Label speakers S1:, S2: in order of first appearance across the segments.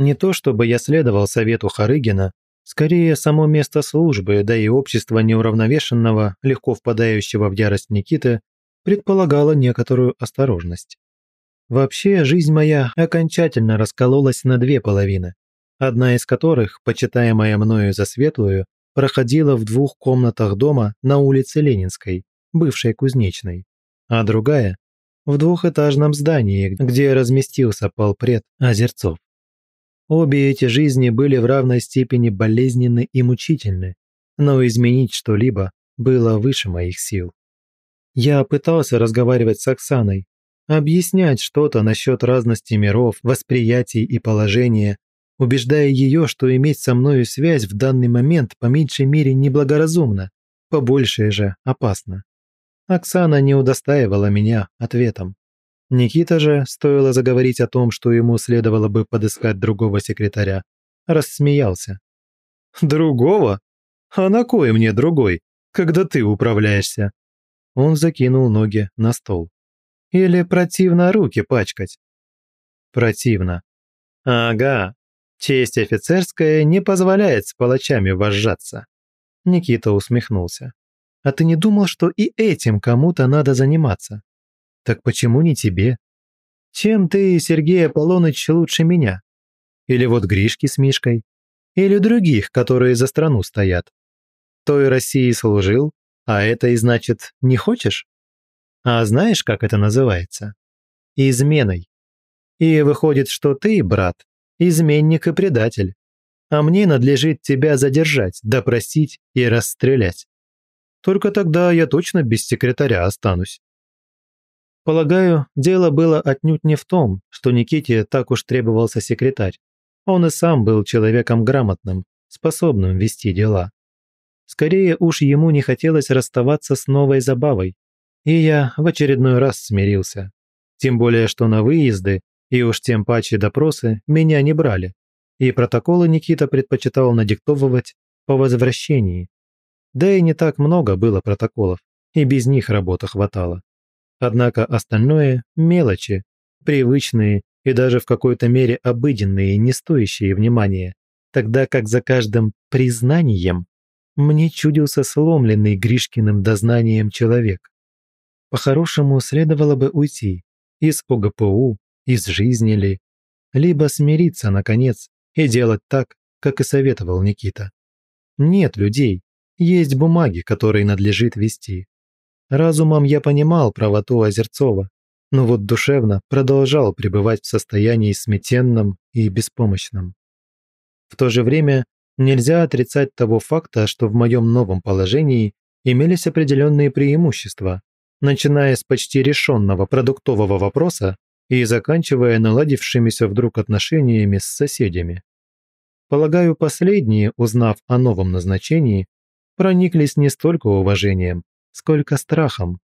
S1: Не то чтобы я следовал совету Харыгина, скорее само место службы, да и общество неуравновешенного, легко впадающего в ярость Никиты, предполагало некоторую осторожность. Вообще, жизнь моя окончательно раскололась на две половины, одна из которых, почитаемая мною за светлую, проходила в двух комнатах дома на улице Ленинской, бывшей кузнечной, а другая – в двухэтажном здании, где разместился полпред Озерцов. Обе эти жизни были в равной степени болезненны и мучительны, но изменить что-либо было выше моих сил. Я пытался разговаривать с Оксаной, объяснять что-то насчет разности миров, восприятий и положения, убеждая ее, что иметь со мною связь в данный момент по меньшей мере неблагоразумно, побольше же опасно. Оксана не удостаивала меня ответом. Никита же, стоило заговорить о том, что ему следовало бы подыскать другого секретаря, рассмеялся. «Другого? А на кой мне другой, когда ты управляешься?» Он закинул ноги на стол. «Или противно руки пачкать?» «Противно. Ага, честь офицерская не позволяет с палачами вожжаться». Никита усмехнулся. «А ты не думал, что и этим кому-то надо заниматься?» Так почему не тебе? Чем ты, Сергей Аполлоныч, лучше меня? Или вот Гришки с Мишкой? Или других, которые за страну стоят? Той России служил, а это и значит не хочешь? А знаешь, как это называется? Изменой. И выходит, что ты, брат, изменник и предатель. А мне надлежит тебя задержать, допросить и расстрелять. Только тогда я точно без секретаря останусь. Полагаю, дело было отнюдь не в том, что Никите так уж требовался секретарь. Он и сам был человеком грамотным, способным вести дела. Скорее уж ему не хотелось расставаться с новой забавой, и я в очередной раз смирился. Тем более, что на выезды, и уж тем паче допросы, меня не брали, и протоколы Никита предпочитал надиктовывать по возвращении. Да и не так много было протоколов, и без них работа хватало. Однако остальное – мелочи, привычные и даже в какой-то мере обыденные, не стоящие внимания, тогда как за каждым признанием мне чудился сломленный Гришкиным дознанием человек. По-хорошему, следовало бы уйти из ОГПУ, из жизни ли, либо смириться, наконец, и делать так, как и советовал Никита. Нет людей, есть бумаги, которые надлежит вести. Разумом я понимал правоту Озерцова, но вот душевно продолжал пребывать в состоянии сметенном и беспомощном. В то же время нельзя отрицать того факта, что в моем новом положении имелись определенные преимущества, начиная с почти решенного продуктового вопроса и заканчивая наладившимися вдруг отношениями с соседями. Полагаю, последние, узнав о новом назначении, прониклись не столько уважением, сколько страхом.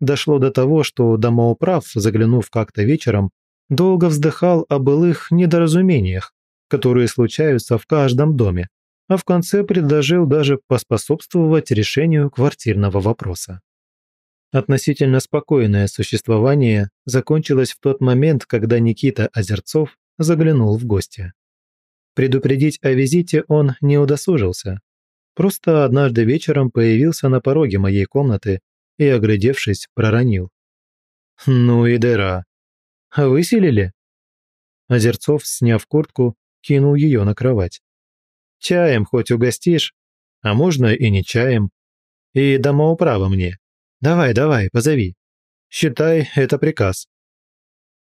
S1: Дошло до того, что домоуправ, заглянув как-то вечером, долго вздыхал о былых недоразумениях, которые случаются в каждом доме, а в конце предложил даже поспособствовать решению квартирного вопроса. Относительно спокойное существование закончилось в тот момент, когда Никита Озерцов заглянул в гости. Предупредить о визите он не удосужился, Просто однажды вечером появился на пороге моей комнаты и, оглядевшись, проронил. «Ну и дыра. Выселили?» Озерцов, сняв куртку, кинул ее на кровать. «Чаем хоть угостишь, а можно и не чаем. И домоуправо мне. Давай, давай, позови. Считай, это приказ».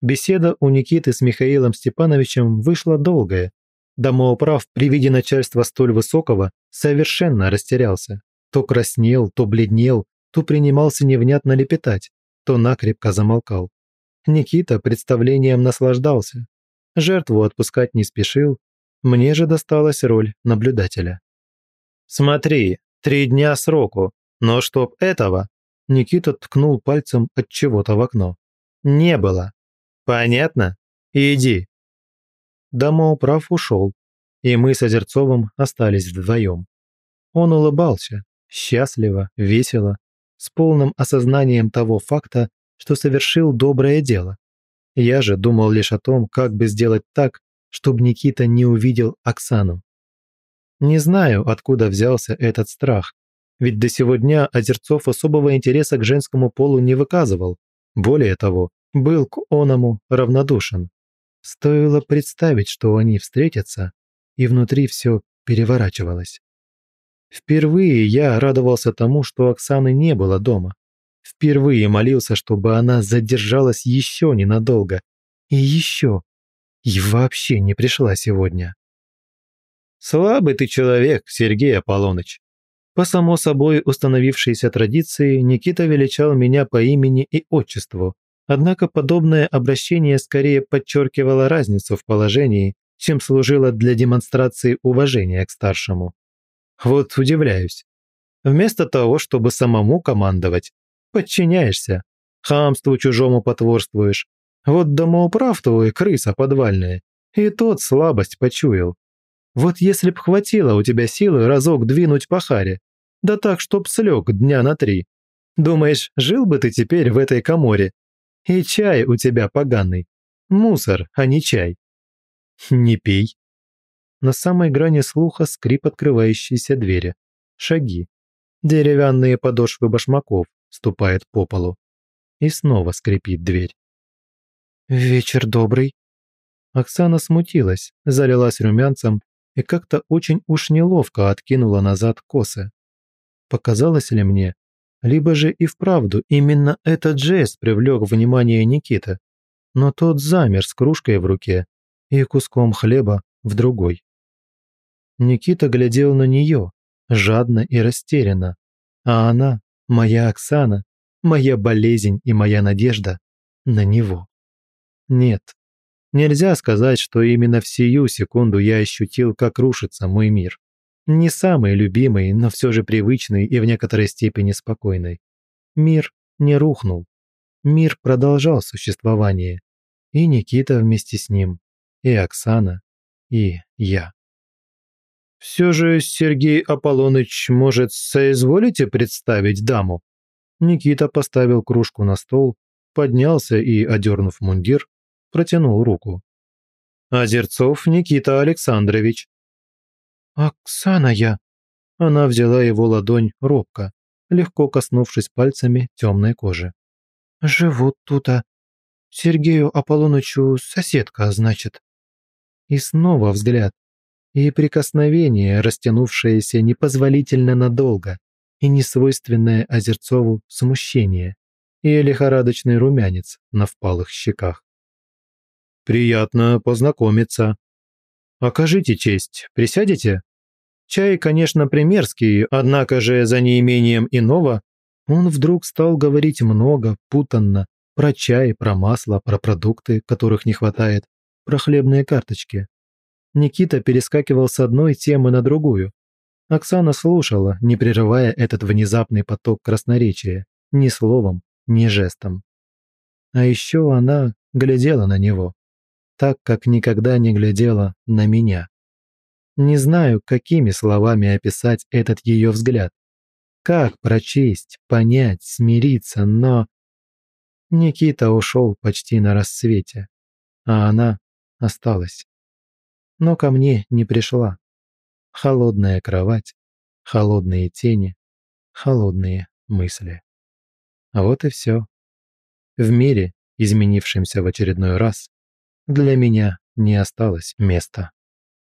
S1: Беседа у Никиты с Михаилом Степановичем вышла долгая, Домоуправ при виде начальства столь высокого совершенно растерялся. То краснел, то бледнел, то принимался невнятно лепетать, то накрепко замолкал. Никита представлением наслаждался. Жертву отпускать не спешил, мне же досталась роль наблюдателя. «Смотри, три дня сроку, но чтоб этого...» Никита ткнул пальцем от чего-то в окно. «Не было. Понятно? Иди, Домоуправ ушел, и мы с Озерцовым остались вдвоем. Он улыбался, счастливо, весело, с полным осознанием того факта, что совершил доброе дело. Я же думал лишь о том, как бы сделать так, чтобы Никита не увидел Оксану. Не знаю, откуда взялся этот страх, ведь до сего дня Озерцов особого интереса к женскому полу не выказывал. Более того, был к оному равнодушен. Стоило представить, что они встретятся, и внутри все переворачивалось. Впервые я радовался тому, что Оксаны не было дома. Впервые молился, чтобы она задержалась еще ненадолго. И еще. И вообще не пришла сегодня. «Слабый ты человек, Сергей Аполлоныч!» По само собой установившейся традиции Никита величал меня по имени и отчеству, Однако подобное обращение скорее подчеркивало разницу в положении, чем служило для демонстрации уважения к старшему. Вот удивляюсь. Вместо того, чтобы самому командовать, подчиняешься, хамству чужому потворствуешь. Вот домоуправ твой, крыса подвальная, и тот слабость почуял. Вот если б хватило у тебя силы разок двинуть по харе, да так, чтоб слег дня на три. Думаешь, жил бы ты теперь в этой коморе и чай у тебя поганый. Мусор, а не чай. Не пей. На самой грани слуха скрип открывающейся двери. Шаги. Деревянные подошвы башмаков ступает по полу. И снова скрипит дверь. «Вечер добрый». Оксана смутилась, залилась румянцем и как-то очень уж неловко откинула назад косы. Показалось ли мне, либо же и вправду именно этот жест привлек внимание Никиты, Но тот замер с кружкой в руке и куском хлеба в другой. Никита глядел на нее, жадно и растерянно. А она, моя Оксана, моя болезнь и моя надежда на него. Нет, нельзя сказать, что именно в сию секунду я ощутил, как рушится мой мир. Не самый любимый, но все же привычный и в некоторой степени спокойный. Мир не рухнул. Мир продолжал существование. И Никита вместе с ним, и Оксана, и я. «Все же, Сергей Аполлоныч, может, соизволите представить даму?» Никита поставил кружку на стол, поднялся и, одернув мундир, протянул руку. «Озерцов Никита Александрович, «Оксана я!» Она взяла его ладонь робко, легко коснувшись пальцами темной кожи. Живу тут, а... Сергею Аполлонычу соседка, значит». И снова взгляд. И прикосновение, растянувшееся непозволительно надолго, и несвойственное Озерцову смущение, и лихорадочный румянец на впалых щеках. «Приятно познакомиться. Окажите честь, присядете?» Чай, конечно, примерский, однако же за неимением иного он вдруг стал говорить много, путанно, про чай, про масло, про продукты, которых не хватает, про хлебные карточки. Никита перескакивал с одной темы на другую. Оксана слушала, не прерывая этот внезапный поток красноречия, ни словом, ни жестом. А еще она глядела на него, так, как никогда не глядела на меня. Не знаю, какими словами описать этот ее взгляд. Как прочесть, понять, смириться, но... Никита ушел почти на рассвете, а она осталась. Но ко мне не пришла. Холодная кровать, холодные тени, холодные мысли. Вот и все. В мире, изменившемся в очередной раз, для меня не осталось места.